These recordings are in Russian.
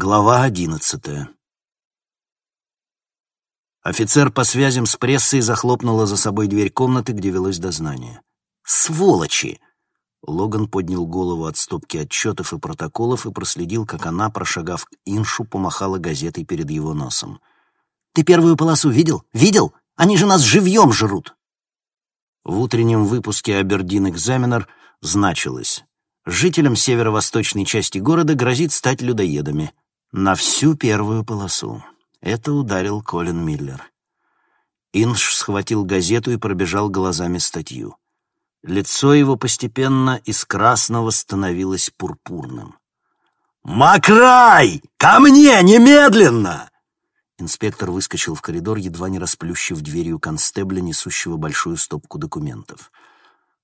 Глава одиннадцатая. Офицер по связям с прессой захлопнула за собой дверь комнаты, где велось дознание. «Сволочи!» Логан поднял голову от стопки отчетов и протоколов и проследил, как она, прошагав к Иншу, помахала газетой перед его носом. «Ты первую полосу видел? Видел? Они же нас живьем жрут!» В утреннем выпуске «Абердин Экзаменер» значилось «Жителям северо-восточной части города грозит стать людоедами. На всю первую полосу. Это ударил Колин Миллер. Инш схватил газету и пробежал глазами статью. Лицо его постепенно из красного становилось пурпурным. «Макрай! Ко мне, немедленно!» Инспектор выскочил в коридор, едва не расплющив дверью констебля, несущего большую стопку документов.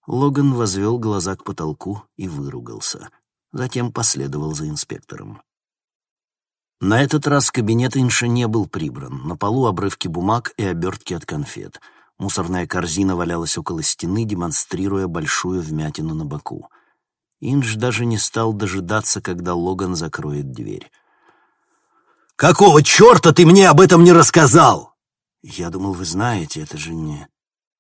Логан возвел глаза к потолку и выругался. Затем последовал за инспектором. На этот раз кабинет Инша не был прибран. На полу обрывки бумаг и обертки от конфет. Мусорная корзина валялась около стены, демонстрируя большую вмятину на боку. Инж даже не стал дожидаться, когда Логан закроет дверь. «Какого черта ты мне об этом не рассказал?» «Я думал, вы знаете, это же не...»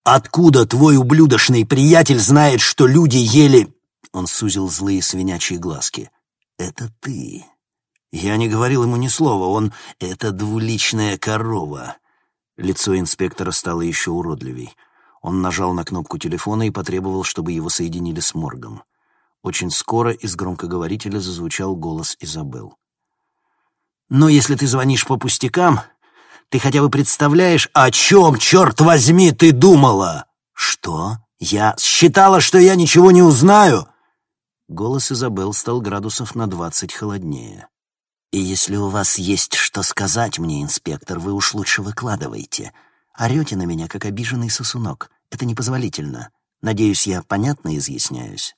«Откуда твой ублюдочный приятель знает, что люди ели...» Он сузил злые свинячьи глазки. «Это ты», я не говорил ему ни слова, он — это двуличная корова. Лицо инспектора стало еще уродливей. Он нажал на кнопку телефона и потребовал, чтобы его соединили с моргом. Очень скоро из громкоговорителя зазвучал голос Изабел. «Но если ты звонишь по пустякам, ты хотя бы представляешь, о чем, черт возьми, ты думала?» «Что? Я считала, что я ничего не узнаю?» Голос Изабел стал градусов на двадцать холоднее. И если у вас есть что сказать мне, инспектор, вы уж лучше выкладывайте. Орете на меня, как обиженный сосунок. Это непозволительно. Надеюсь, я понятно изъясняюсь.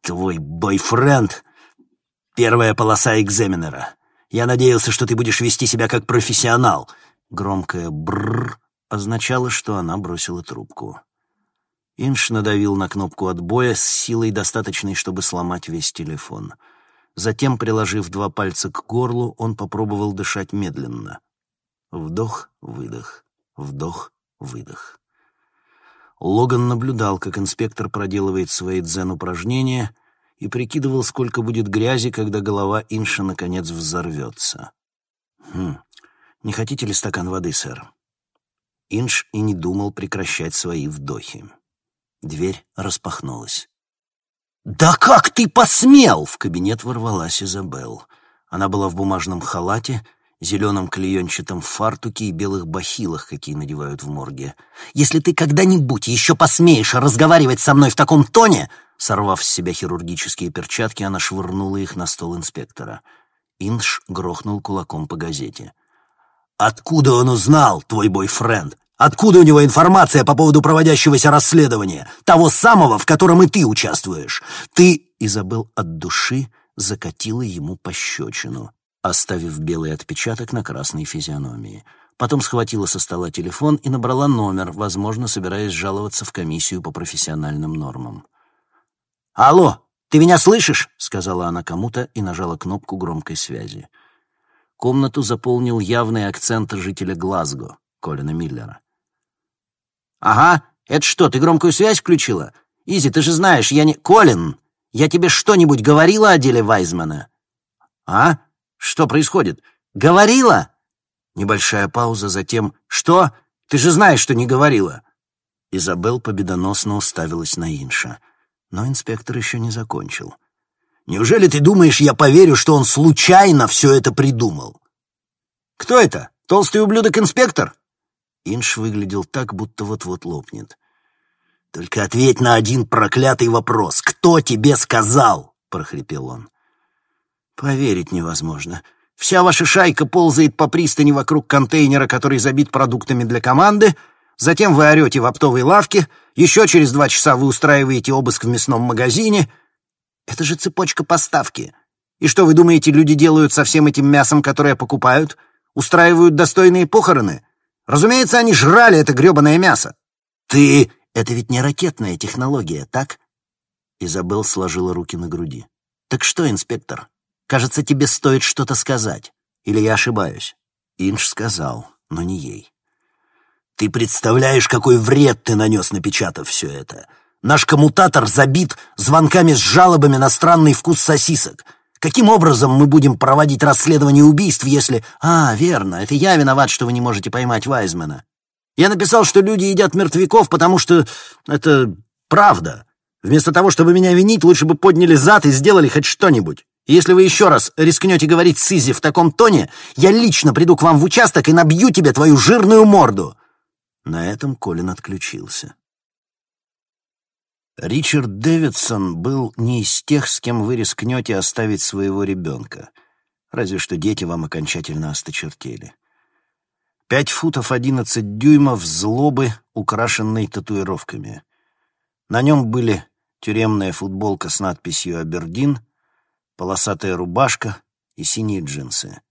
Твой бойфренд — первая полоса экзаменера. Я надеялся, что ты будешь вести себя как профессионал. Громкое «брррр» означало, что она бросила трубку. Инш надавил на кнопку отбоя с силой, достаточной, чтобы сломать весь телефон — Затем, приложив два пальца к горлу, он попробовал дышать медленно. Вдох, выдох, вдох, выдох. Логан наблюдал, как инспектор проделывает свои дзен-упражнения и прикидывал, сколько будет грязи, когда голова Инша наконец взорвется. «Хм, не хотите ли стакан воды, сэр?» Инш и не думал прекращать свои вдохи. Дверь распахнулась. «Да как ты посмел!» — в кабинет ворвалась Изабел. Она была в бумажном халате, зеленом клеенчатом фартуке и белых бахилах, какие надевают в морге. «Если ты когда-нибудь еще посмеешь разговаривать со мной в таком тоне...» Сорвав с себя хирургические перчатки, она швырнула их на стол инспектора. Инш грохнул кулаком по газете. «Откуда он узнал, твой бойфренд? Откуда у него информация по поводу проводящегося расследования? Того самого, в котором и ты участвуешь. Ты...» Изабел от души закатила ему пощечину, оставив белый отпечаток на красной физиономии. Потом схватила со стола телефон и набрала номер, возможно, собираясь жаловаться в комиссию по профессиональным нормам. «Алло, ты меня слышишь?» — сказала она кому-то и нажала кнопку громкой связи. Комнату заполнил явный акцент жителя Глазго, Колина Миллера. «Ага, это что, ты громкую связь включила? Изи, ты же знаешь, я не... Колин, я тебе что-нибудь говорила о деле Вайзмана?» «А? Что происходит? Говорила?» Небольшая пауза, затем «Что? Ты же знаешь, что не говорила!» Изабел победоносно уставилась на Инша. Но инспектор еще не закончил. «Неужели ты думаешь, я поверю, что он случайно все это придумал?» «Кто это? Толстый ублюдок-инспектор?» Инш выглядел так, будто вот-вот лопнет. «Только ответь на один проклятый вопрос. Кто тебе сказал?» — прохрипел он. «Поверить невозможно. Вся ваша шайка ползает по пристани вокруг контейнера, который забит продуктами для команды, затем вы орете в оптовой лавке, еще через два часа вы устраиваете обыск в мясном магазине. Это же цепочка поставки. И что, вы думаете, люди делают со всем этим мясом, которое покупают? Устраивают достойные похороны?» Разумеется, они жрали это гребаное мясо. Ты... Это ведь не ракетная технология, так? Изабел сложила руки на груди. Так что, инспектор, Кажется, тебе стоит что-то сказать. Или я ошибаюсь?» Инж сказал, но не ей. «Ты представляешь, какой вред ты нанес, напечатав все это? Наш коммутатор забит звонками с жалобами на странный вкус сосисок. Каким образом мы будем проводить расследование убийств, если... А, верно, это я виноват, что вы не можете поймать Вайзмена. Я написал, что люди едят мертвяков, потому что это правда. Вместо того, чтобы меня винить, лучше бы подняли зад и сделали хоть что-нибудь. если вы еще раз рискнете говорить с Изи в таком тоне, я лично приду к вам в участок и набью тебе твою жирную морду. На этом Колин отключился. Ричард Дэвидсон был не из тех, с кем вы рискнете оставить своего ребенка, разве что дети вам окончательно осточертели. Пять футов одиннадцать дюймов злобы, украшенной татуировками. На нем были тюремная футболка с надписью «Абердин», полосатая рубашка и синие джинсы.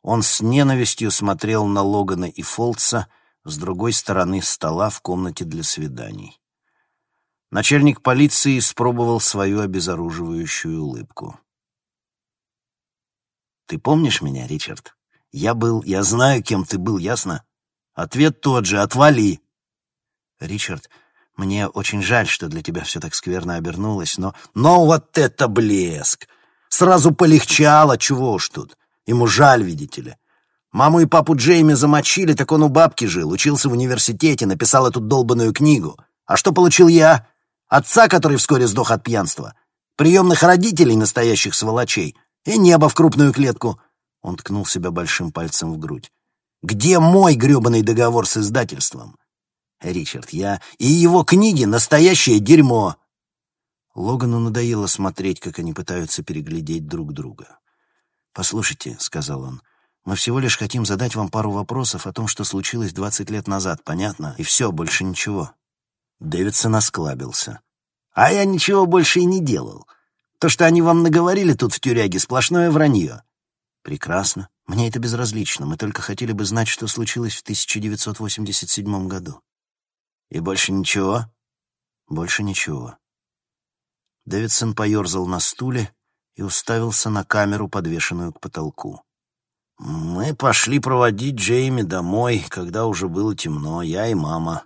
Он с ненавистью смотрел на Логана и Фолтса с другой стороны стола в комнате для свиданий. Начальник полиции испробовал свою обезоруживающую улыбку. «Ты помнишь меня, Ричард? Я был... Я знаю, кем ты был, ясно? Ответ тот же. Отвали!» «Ричард, мне очень жаль, что для тебя все так скверно обернулось, но... Но вот это блеск! Сразу полегчало, чего уж тут. Ему жаль, видите ли. Маму и папу Джейми замочили, так он у бабки жил, учился в университете, написал эту долбанную книгу. А что получил я? Отца, который вскоре сдох от пьянства, приемных родителей, настоящих сволочей, и небо в крупную клетку. Он ткнул себя большим пальцем в грудь. Где мой грёбаный договор с издательством? Ричард, я и его книги — настоящее дерьмо. Логану надоело смотреть, как они пытаются переглядеть друг друга. «Послушайте», — сказал он, — «мы всего лишь хотим задать вам пару вопросов о том, что случилось двадцать лет назад, понятно? И все, больше ничего». Дэвидсон осклабился. «А я ничего больше и не делал. То, что они вам наговорили тут в тюряге, сплошное вранье». «Прекрасно. Мне это безразлично. Мы только хотели бы знать, что случилось в 1987 году». «И больше ничего?» «Больше ничего». Дэвидсон поерзал на стуле и уставился на камеру, подвешенную к потолку. «Мы пошли проводить Джейми домой, когда уже было темно, я и мама.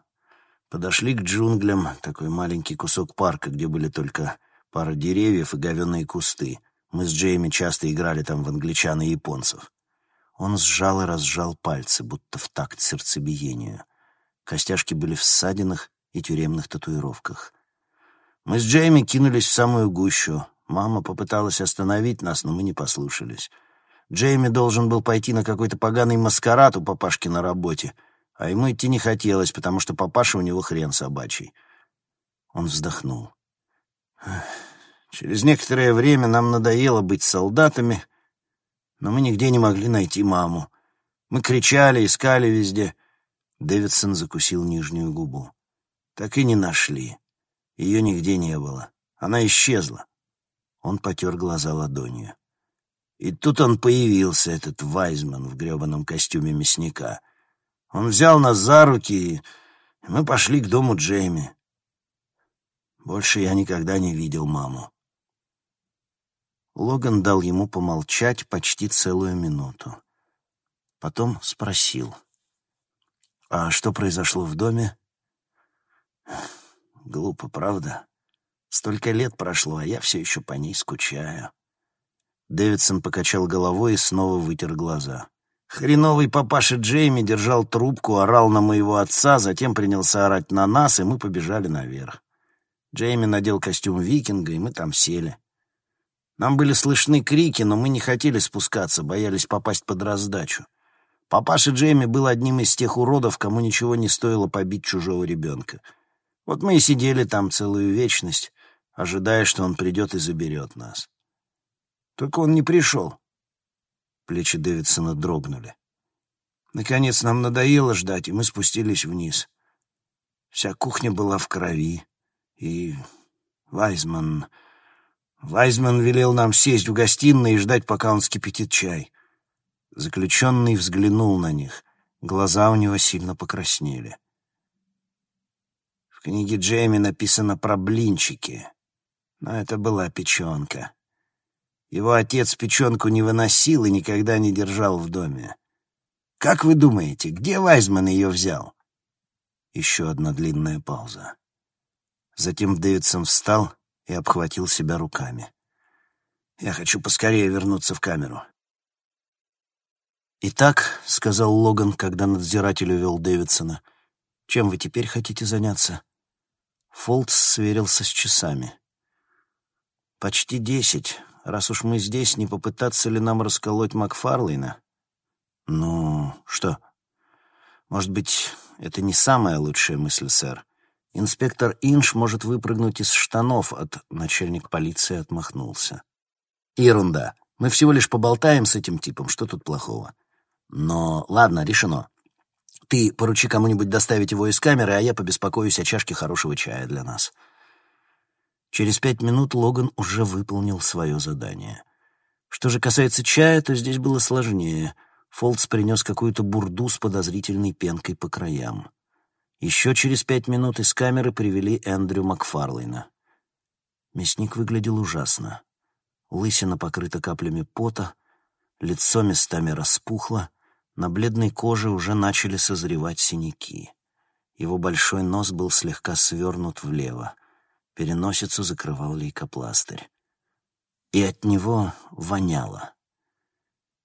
Подошли к джунглям, такой маленький кусок парка, где были только пара деревьев и говенные кусты. Мы с Джейми часто играли там в англичан и японцев. Он сжал и разжал пальцы, будто в такт сердцебиению. Костяшки были в ссадинах и тюремных татуировках. Мы с Джейми кинулись в самую гущу. Мама попыталась остановить нас, но мы не послушались. Джейми должен был пойти на какой-то поганый маскарад у папашки на работе — а ему идти не хотелось, потому что папаша у него хрен собачий. Он вздохнул. Через некоторое время нам надоело быть солдатами, но мы нигде не могли найти маму. Мы кричали, искали везде. Дэвидсон закусил нижнюю губу. Так и не нашли. Ее нигде не было. Она исчезла. Он потер глаза ладонью. И тут он появился, этот Вайзман в гребаном костюме мясника — он взял нас за руки, и мы пошли к дому Джейми. Больше я никогда не видел маму. Логан дал ему помолчать почти целую минуту. Потом спросил. «А что произошло в доме?» «Глупо, правда? Столько лет прошло, а я все еще по ней скучаю». Дэвидсон покачал головой и снова вытер глаза. Хреновый папаша Джейми держал трубку, орал на моего отца, затем принялся орать на нас, и мы побежали наверх. Джейми надел костюм викинга, и мы там сели. Нам были слышны крики, но мы не хотели спускаться, боялись попасть под раздачу. Папаша Джейми был одним из тех уродов, кому ничего не стоило побить чужого ребенка. Вот мы и сидели там целую вечность, ожидая, что он придет и заберет нас. Только он не пришел. Плечи Дэвидсона дрогнули. Наконец нам надоело ждать, и мы спустились вниз. Вся кухня была в крови, и Вайзман... Вайзман велел нам сесть в гостиной и ждать, пока он скипятит чай. Заключенный взглянул на них. Глаза у него сильно покраснели. В книге Джейми написано про блинчики, но это была печенка. Его отец печенку не выносил и никогда не держал в доме. Как вы думаете, где Вайзман ее взял?» Еще одна длинная пауза. Затем Дэвидсон встал и обхватил себя руками. «Я хочу поскорее вернуться в камеру». «Итак», — сказал Логан, когда надзиратель увел Дэвидсона, — «чем вы теперь хотите заняться?» Фолтс сверился с часами. «Почти десять. Раз уж мы здесь, не попытаться ли нам расколоть Макфарлейна?» «Ну, что?» «Может быть, это не самая лучшая мысль, сэр. Инспектор Инш может выпрыгнуть из штанов от... Начальник полиции отмахнулся. Ерунда. Мы всего лишь поболтаем с этим типом. Что тут плохого? Но ладно, решено. Ты поручи кому-нибудь доставить его из камеры, а я побеспокоюсь о чашке хорошего чая для нас. Через пять минут Логан уже выполнил свое задание. Что же касается чая, то здесь было сложнее. Фолдс принес какую-то бурду с подозрительной пенкой по краям. Еще через пять минут из камеры привели Эндрю Макфарлейна. Мясник выглядел ужасно. Лысина покрыта каплями пота, лицо местами распухло, на бледной коже уже начали созревать синяки. Его большой нос был слегка свернут влево, переносицу закрывал лейкопластырь. И от него воняло.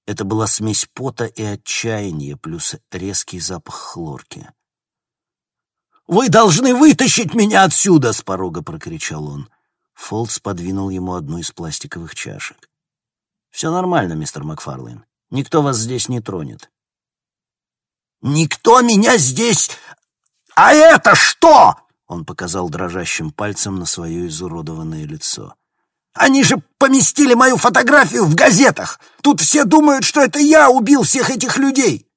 Это была смесь пота и отчаяния, плюс резкий запах хлорки — «Вы должны вытащить меня отсюда!» — с порога прокричал он. Фолдс подвинул ему одну из пластиковых чашек. «Все нормально, мистер Макфарлейн. Никто вас здесь не тронет». «Никто меня здесь... А это что?» Он показал дрожащим пальцем на свое изуродованное лицо. «Они же поместили мою фотографию в газетах! Тут все думают, что это я убил всех этих людей!»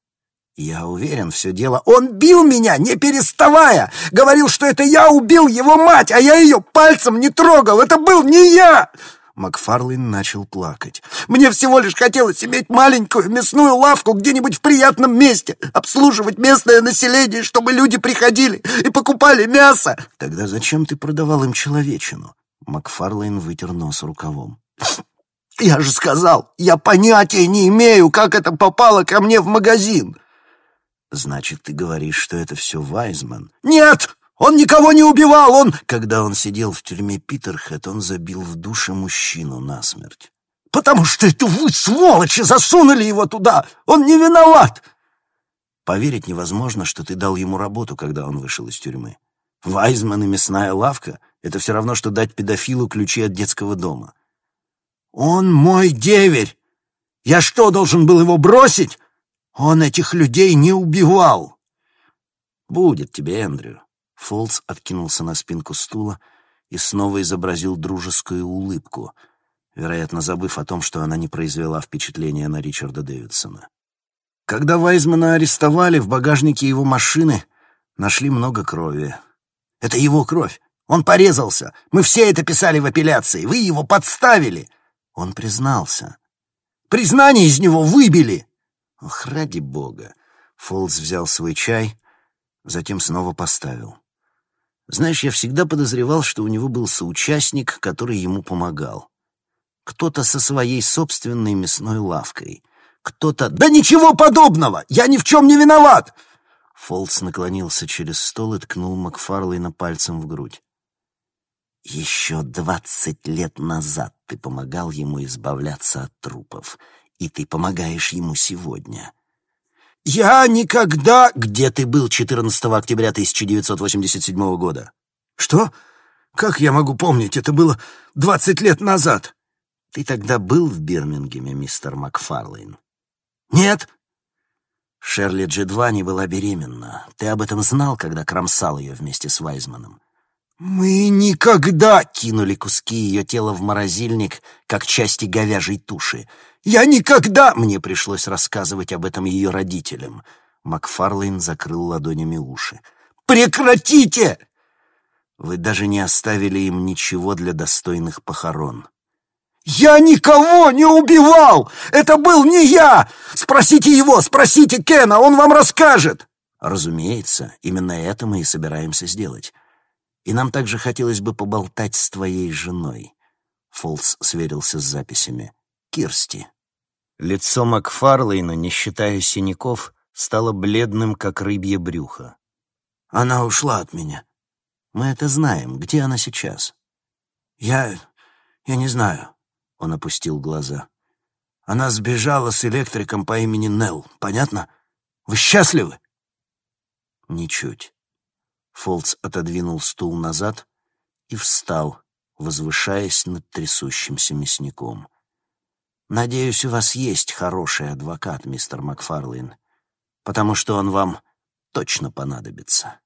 Я уверен, все дело... Он бил меня, не переставая! Говорил, что это я убил его мать, а я ее пальцем не трогал! Это был не я!» Макфарлейн начал плакать. «Мне всего лишь хотелось иметь маленькую мясную лавку где-нибудь в приятном месте, обслуживать местное население, чтобы люди приходили и покупали мясо!» «Тогда зачем ты продавал им человечину?» Макфарлейн вытер нос рукавом. «Я же сказал, я понятия не имею, как это попало ко мне в магазин!» «Значит, ты говоришь, что это все Вайзман?» «Нет! Он никого не убивал! Он...» Когда он сидел в тюрьме Питерхэт, он забил в душе мужчину насмерть. «Потому что это вы, сволочи, засунули его туда! Он не виноват!» Поверить невозможно, что ты дал ему работу, когда он вышел из тюрьмы. Вайзман и мясная лавка — это все равно, что дать педофилу ключи от детского дома. «Он мой деверь! Я что, должен был его бросить?» Он этих людей не убивал. Будет тебе, Эндрю. Фолс откинулся на спинку стула и снова изобразил дружескую улыбку, вероятно, забыв о том, что она не произвела впечатления на Ричарда Дэвидсона. Когда Вайзмана арестовали, в багажнике его машины нашли много крови. Это его кровь. Он порезался. Мы все это писали в апелляции. Вы его подставили. Он признался. Признание из него выбили. Ох, ради бога! Фолдс взял свой чай, затем снова поставил. Знаешь, я всегда подозревал, что у него был соучастник, который ему помогал. Кто-то со своей собственной мясной лавкой. Кто-то... «Да ничего подобного! Я ни в чем не виноват!» Фолдс наклонился через стол и ткнул Макфарлейна пальцем в грудь. «Еще двадцать лет назад ты помогал ему избавляться от трупов и ты помогаешь ему сегодня. «Я никогда...» «Где ты был 14 октября 1987 года?» «Что? Как я могу помнить? Это было 20 лет назад». «Ты тогда был в Бирмингеме, мистер Макфарлейн?» «Нет». Шерли Джедвани была беременна. Ты об этом знал, когда кромсал ее вместе с Вайзманом? «Мы никогда...» — кинули куски ее тела в морозильник, как части говяжьей туши. «Я никогда...» — мне пришлось рассказывать об этом ее родителям. Макфарлейн закрыл ладонями уши. «Прекратите!» Вы даже не оставили им ничего для достойных похорон. «Я никого не убивал! Это был не я! Спросите его, спросите Кена, он вам расскажет!» «Разумеется, именно это мы и собираемся сделать. И нам также хотелось бы поболтать с твоей женой. Фолс сверился с записями. Кирсти. Лицо Макфарлейна, не считая синяков, стало бледным, как рыбье брюхо. Она ушла от меня. Мы это знаем. Где она сейчас? Я... я не знаю. Он опустил глаза. Она сбежала с электриком по имени Нелл. Понятно? Вы счастливы? Ничуть. Фолц отодвинул стул назад и встал, возвышаясь над трясущимся мясником. «Надеюсь, у вас есть хороший адвокат, мистер Макфарлейн, потому что он вам точно понадобится».